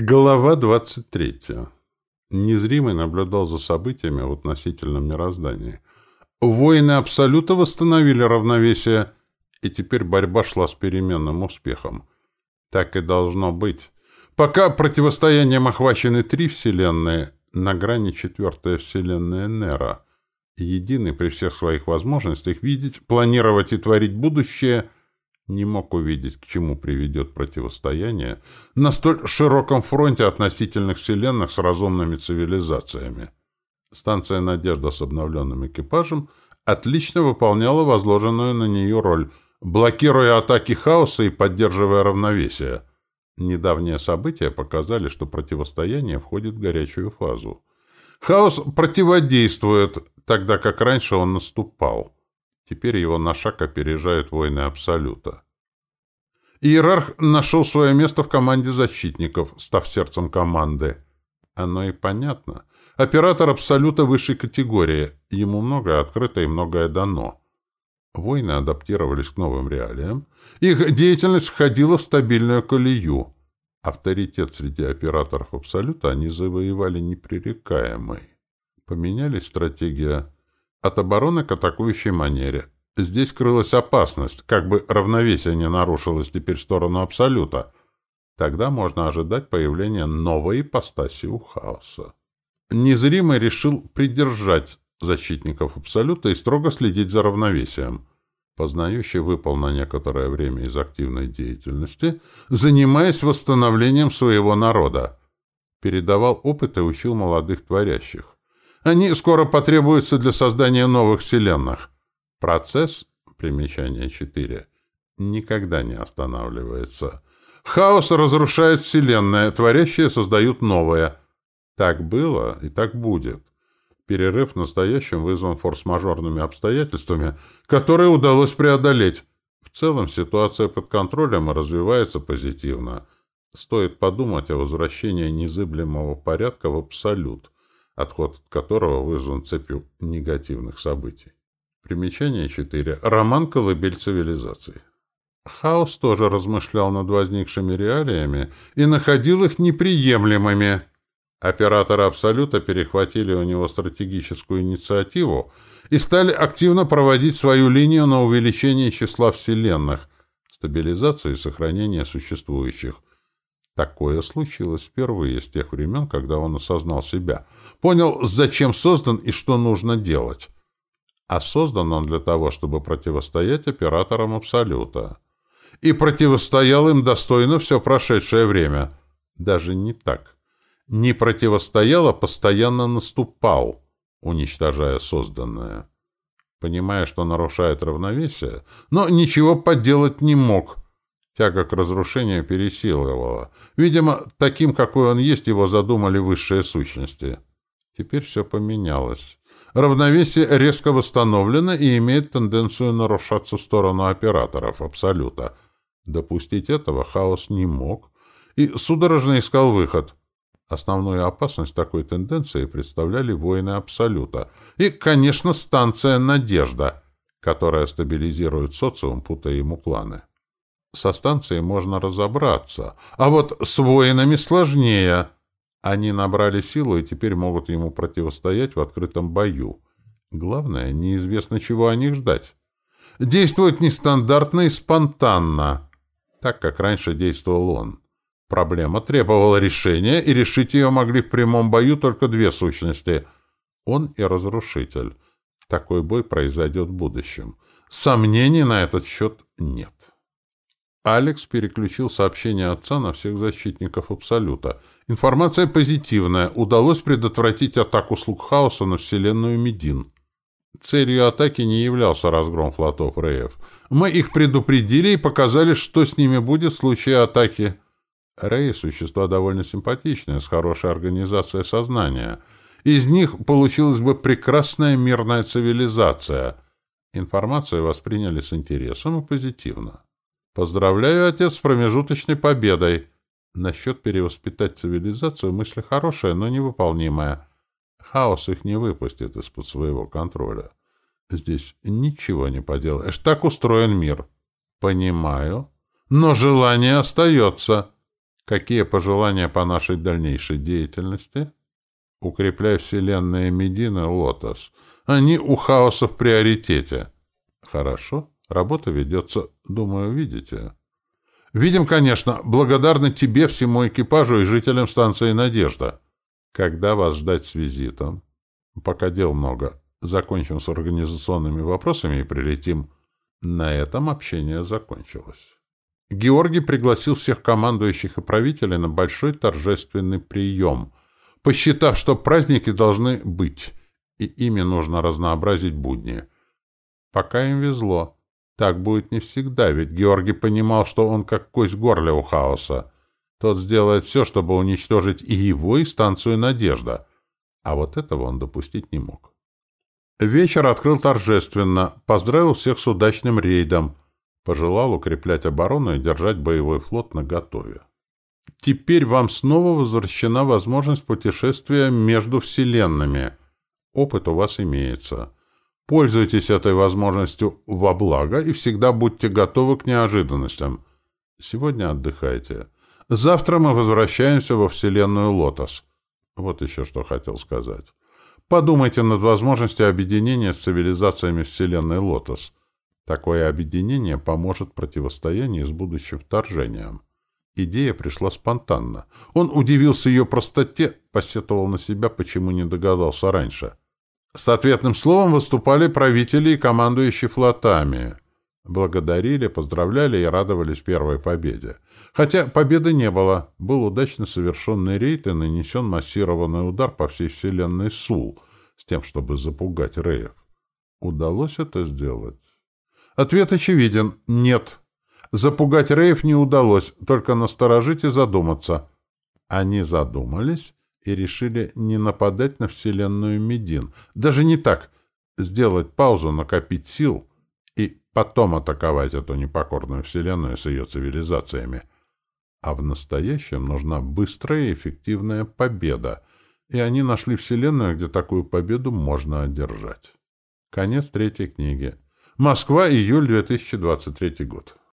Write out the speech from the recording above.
Глава 23. Незримый наблюдал за событиями в относительном мироздании. Воины Абсолюта восстановили равновесие, и теперь борьба шла с переменным успехом. Так и должно быть. Пока противостоянием охвачены три вселенные, на грани четвертая вселенная Нера. Единый при всех своих возможностях видеть, планировать и творить будущее — не мог увидеть, к чему приведет противостояние на столь широком фронте относительных вселенных с разумными цивилизациями. Станция «Надежда» с обновленным экипажем отлично выполняла возложенную на нее роль, блокируя атаки хаоса и поддерживая равновесие. Недавние события показали, что противостояние входит в горячую фазу. Хаос противодействует, тогда как раньше он наступал. Теперь его на шаг опережают воины Абсолюта. Иерарх нашел свое место в команде защитников, став сердцем команды. Оно и понятно. Оператор Абсолюта высшей категории. Ему многое открыто и многое дано. Воины адаптировались к новым реалиям. Их деятельность входила в стабильную колею. Авторитет среди операторов Абсолюта они завоевали непререкаемый. Поменялись стратегия от обороны к атакующей манере. Здесь крылась опасность, как бы равновесие не нарушилось теперь в сторону Абсолюта. Тогда можно ожидать появления новой ипостаси у хаоса. Незримый решил придержать защитников Абсолюта и строго следить за равновесием. Познающий выпал на некоторое время из активной деятельности, занимаясь восстановлением своего народа. Передавал опыт и учил молодых творящих. Они скоро потребуются для создания новых вселенных. Процесс, примечание 4, никогда не останавливается. Хаос разрушает вселенное, творящие создают новое. Так было и так будет. Перерыв в настоящем вызван форс-мажорными обстоятельствами, которые удалось преодолеть. В целом ситуация под контролем и развивается позитивно. Стоит подумать о возвращении незыблемого порядка в абсолют – отход от которого вызван цепью негативных событий. Примечание 4. Роман «Колыбель цивилизации». Хаос тоже размышлял над возникшими реалиями и находил их неприемлемыми. Операторы Абсолюта перехватили у него стратегическую инициативу и стали активно проводить свою линию на увеличение числа вселенных, стабилизацию и сохранение существующих, Такое случилось впервые с тех времен, когда он осознал себя. Понял, зачем создан и что нужно делать. А создан он для того, чтобы противостоять операторам Абсолюта. И противостоял им достойно все прошедшее время. Даже не так. Не противостоял, а постоянно наступал, уничтожая созданное. Понимая, что нарушает равновесие, но ничего поделать не мог — Тяга к разрушению пересиливала. Видимо, таким, какой он есть, его задумали высшие сущности. Теперь все поменялось. Равновесие резко восстановлено и имеет тенденцию нарушаться в сторону операторов Абсолюта. Допустить этого хаос не мог и судорожно искал выход. Основную опасность такой тенденции представляли воины Абсолюта. И, конечно, станция «Надежда», которая стабилизирует социум, путая ему планы. Со станцией можно разобраться, а вот с воинами сложнее. Они набрали силу и теперь могут ему противостоять в открытом бою. Главное, неизвестно, чего о них ждать. Действует нестандартно и спонтанно, так как раньше действовал он. Проблема требовала решения, и решить ее могли в прямом бою только две сущности — он и Разрушитель. Такой бой произойдет в будущем. Сомнений на этот счет нет. Алекс переключил сообщение отца на всех защитников Абсолюта. Информация позитивная. Удалось предотвратить атаку слуг хаоса на вселенную Медин. Целью атаки не являлся разгром флотов Реев. Мы их предупредили и показали, что с ними будет в случае атаки. Реи — существа довольно симпатичные, с хорошей организацией сознания. Из них получилась бы прекрасная мирная цивилизация. Информацию восприняли с интересом и позитивно. Поздравляю, отец, с промежуточной победой. Насчет перевоспитать цивилизацию мысль хорошая, но невыполнимая. Хаос их не выпустит из-под своего контроля. Здесь ничего не поделаешь. Так устроен мир. Понимаю. Но желание остается. Какие пожелания по нашей дальнейшей деятельности? Укрепляй вселенные Медины, Лотос. Они у хаоса в приоритете. Хорошо. Работа ведется, думаю, видите. Видим, конечно. Благодарны тебе, всему экипажу и жителям станции «Надежда». Когда вас ждать с визитом? Пока дел много. Закончим с организационными вопросами и прилетим. На этом общение закончилось. Георгий пригласил всех командующих и правителей на большой торжественный прием, посчитав, что праздники должны быть, и ими нужно разнообразить будни. Пока им везло. Так будет не всегда, ведь Георгий понимал, что он как кость горля у хаоса. Тот сделает все, чтобы уничтожить и его, и станцию «Надежда». А вот этого он допустить не мог. Вечер открыл торжественно, поздравил всех с удачным рейдом, пожелал укреплять оборону и держать боевой флот наготове. Теперь вам снова возвращена возможность путешествия между вселенными. Опыт у вас имеется. Пользуйтесь этой возможностью во благо и всегда будьте готовы к неожиданностям. Сегодня отдыхайте. Завтра мы возвращаемся во вселенную Лотос. Вот еще что хотел сказать. Подумайте над возможностью объединения с цивилизациями Вселенной Лотос. Такое объединение поможет противостоянию с будущим вторжением. Идея пришла спонтанно. Он удивился ее простоте, посетовал на себя, почему не догадался раньше. С ответным словом выступали правители и командующие флотами. Благодарили, поздравляли и радовались первой победе. Хотя победы не было. Был удачно совершенный рейд и нанесен массированный удар по всей вселенной Сул, с тем, чтобы запугать Реев. Удалось это сделать? Ответ очевиден — нет. Запугать Реев не удалось, только насторожить и задуматься. Они задумались и решили не нападать на вселенную Медин. Даже не так. Сделать паузу, накопить сил и потом атаковать эту непокорную вселенную с ее цивилизациями — а в настоящем нужна быстрая и эффективная победа, и они нашли вселенную, где такую победу можно одержать. Конец третьей книги. Москва, июль 2023 год.